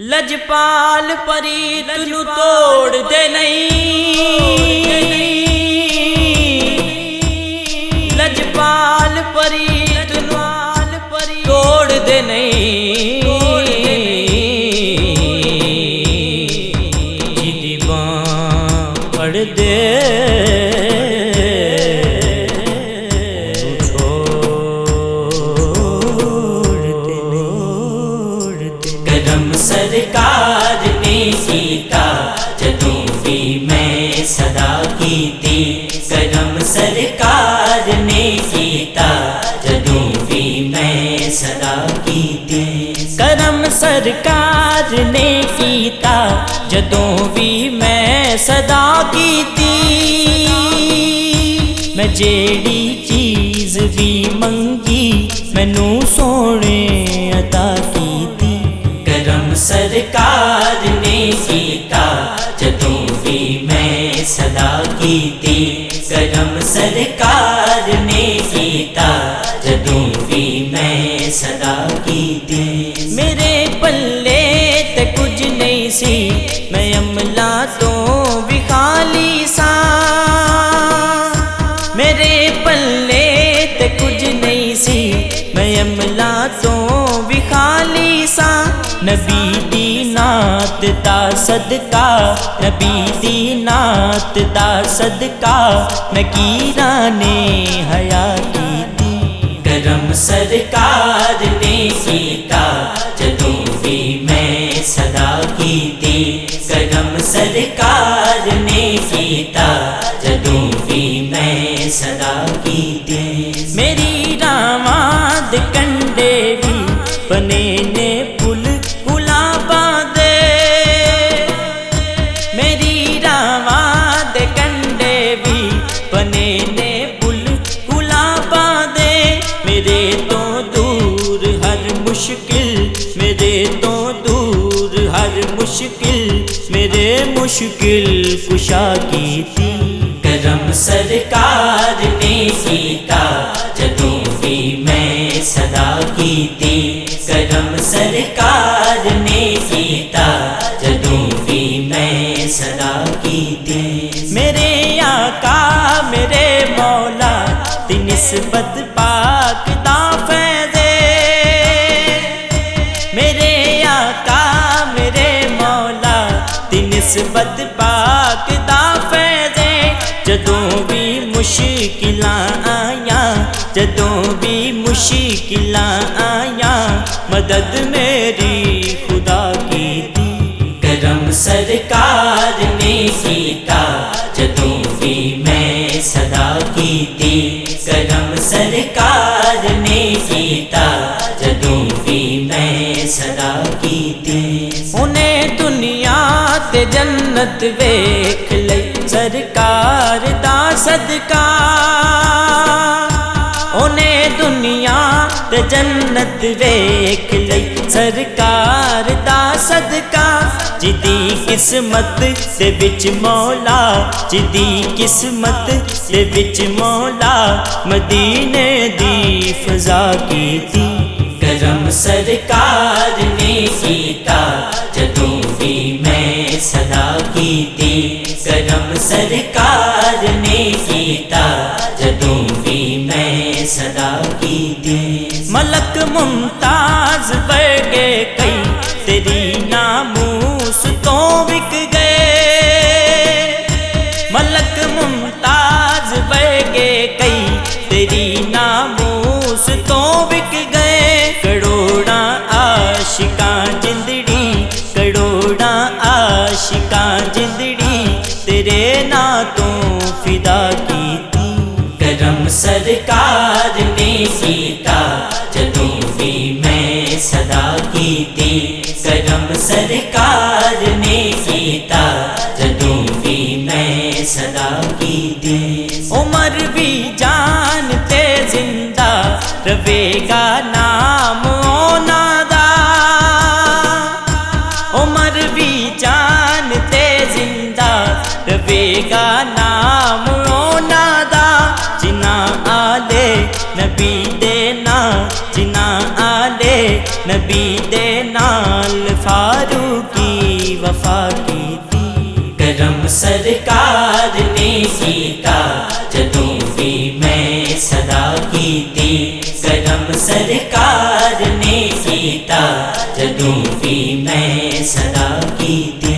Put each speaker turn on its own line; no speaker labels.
ਲਜਪਾਲ ਪਰੀਤ ਨੂੰ ਤੋੜਦੇ ਨਹੀਂ। ਲਜਪਾਲ ਪਰੀਤ ਨੂੰ ਤੋੜਦੇ ਨਹੀਂ। ਜਿਹਦੀ ਬਾਹ ਪੜਦੇ
میں صدا کی
کرم سرکار نے کیتا، جدوں بھی میں صدا کیتی، میں جیڑی چیز بھی منگی، مینو سونے عطا کیتی۔
کرم سرکار نے کیتا، جدوں بھی میں صدا کیتی، کرم سرکار میں صدا کی تیز۔
میرے پلے تے کچھ نہیں سی، میں املا تو بھی خالی سا۔ میرے پلے تے کچھ نہیں سی، میں املا تو بھی خالی سا۔ نبی دی نعت دا صدقہ، نبی دی نعت دا صدقہ۔ میں کی رانے حیاتی
کرم سرکار نے سیتا جدوبی میں صدا کی تھی۔ کرم سرکار نے سیتا جدوبی میں صدا کی تھی۔
میری راماد کنڈے بھی بنے نے مشکل کشا کی تھی۔
کرم سرکار نے سیتا جدوں بھی میں صدا کی تھی۔ کرم سرکار نے سیتا جدوں بھی میں صدا کی تھی۔
میرے آقا میرے مولا تنسبت پا نسبت پاک دا فیض جدوں بھی مشکلاں آیا جدوں بھی مشکلاں آیا مدد میری خدا کی دی۔
کرم سرکار نے سیتا جدوں بھی میں صدا کی تھی کرم سرکار نے سیتا جدوں بھی میں صدا کی تھی
انہیں دنیا سات جنت ویکھ لئی سرکار دا صدقہ۔ اونے دنیا تے جنت ویکھ لئی سرکار دا صدقہ۔ جی جدی قسمت دے وچ مولا جی جدی قسمت سے وچ مولا۔ مدینے دی فضا کی دی
کرم سرکار سرکار نے گیتا جدو بھی میں صدا کی دے۔
ملک ممتاز بڑھ گئے کئی، تیری ناموس تو گئے۔
کرم سرکار نے سیتا جدو بھی میں صدا کی تھی۔ کرم سرکار نے سیتا جدو بھی میں صدا کی تھی۔
عمر بھی جانتے زندہ، روے گا نام نادا عمر بھی جانتے زندہ، روے گا نام جانا آلے نبی دینا جنا آلے نبی دینا فاروقی وفا کی تھی۔
کرم سرکار نے سیتا جدوں بھی میں صدا کی تھی۔ کرم سرکار نے سیتا جدوں بھی میں صدا کی تھی۔